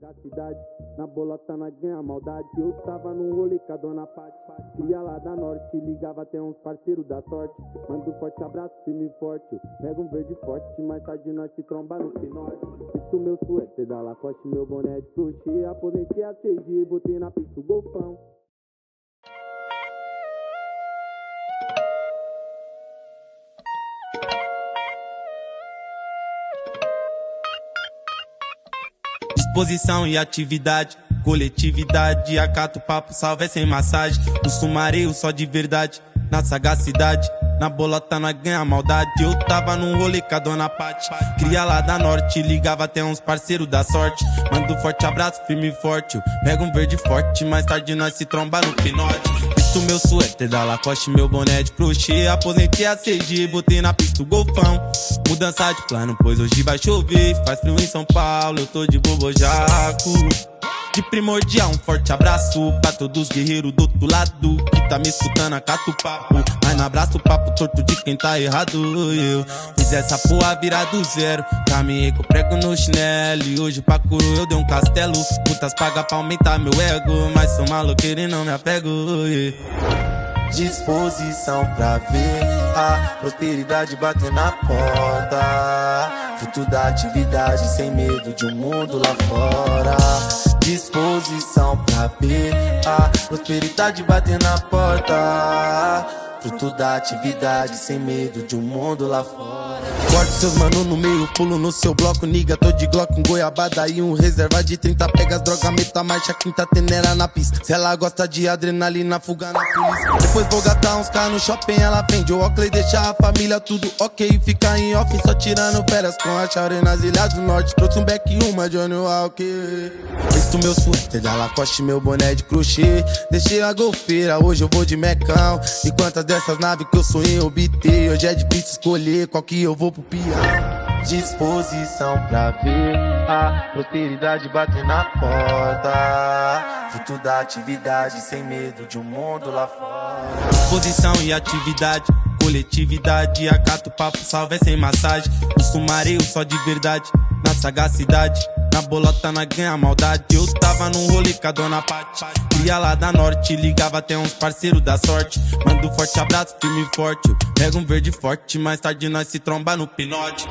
Sagacidade, na bolota na ganha maldade. Eu tava num rolê com a dona Pati. Cria lá da norte, ligava até uns parceiros da sorte. Manda um forte abraço, firme forte. Pega um verde forte, mais tarde nós se tromba no pinote. Isso meu suéter da Lacoste, meu boné de crochê. Aposentei a CG, botei na pista o golfão. Disposição e atividade, coletividade. Acato papo, salve é sem massagem. No sumareio só de verdade, na sagacidade. Na bolota nós ganha maldade. Eu tava num rolê com a dona Pati. Cria lá da norte, ligava até uns parceiros da sorte. Manda um forte abraço, firme e forte. Pega um verde forte, mais tarde nós se tromba no pinote. Visto meu suéter da Lacoste, meu boné de crochê. Aposentei a CG, botei na pista o golfão. Mudança de plano, pois hoje vai chover. Faz frio em São Paulo, eu tô de bobojaco. De primordial, um forte abraço pra todos os guerreiros do outro lado que tá me escutando, acata o papo. Mas não abraço o papo torto de quem tá errado. Eu fiz essa porra virar do zero. Caminhei com prego no chinelo. E hoje pra curu eu dei um castelo. Putas paga pra aumentar meu ego. Mas sou maloqueiro e não me apego. Disposição pra ver a prosperidade bater na porta. Fruto da atividade, sem medo de um mundo lá fora. Disposição pra ver a prosperidade bater na porta. Fruto da atividade, sem medo de um mundo lá fora. Corte seus mano no meio, pulo no seu bloco, niga. Tô de Glock, um goiabada e um reserva de 30. Pega as drogas, meta marcha, quinta tenera na pista. Se ela gosta de adrenalina, fuga na polícia. Depois vou gastar uns carros no shopping, ela vende o óculos e deixa a família tudo ok. Fica em off, só tirando férias com a Chaure nas ilhas do norte. Trouxe um beck e uma Johnny Walker. Visto meu suéter da Lacoste, meu boné de crochê. Deixei a golfeira, hoje eu vou de mecão. E quantas dessas naves que eu sonhei obter? Hoje é difícil escolher qual que eu vou pro pior. Disposição pra ver a prosperidade bater na porta. Fruto da atividade, sem medo de um mundo lá fora. Disposição e atividade, coletividade. Acato papo, salve é sem massagem. No sumareio só de verdade, na sagacidade. Na bolota na ganha maldade. Eu tava num rolê com a dona Pati. Cria lá da norte, ligava até uns parceiros da sorte. Manda um forte abraço, firme e forte. Pega um verde forte, mais tarde nós se tromba no pinote.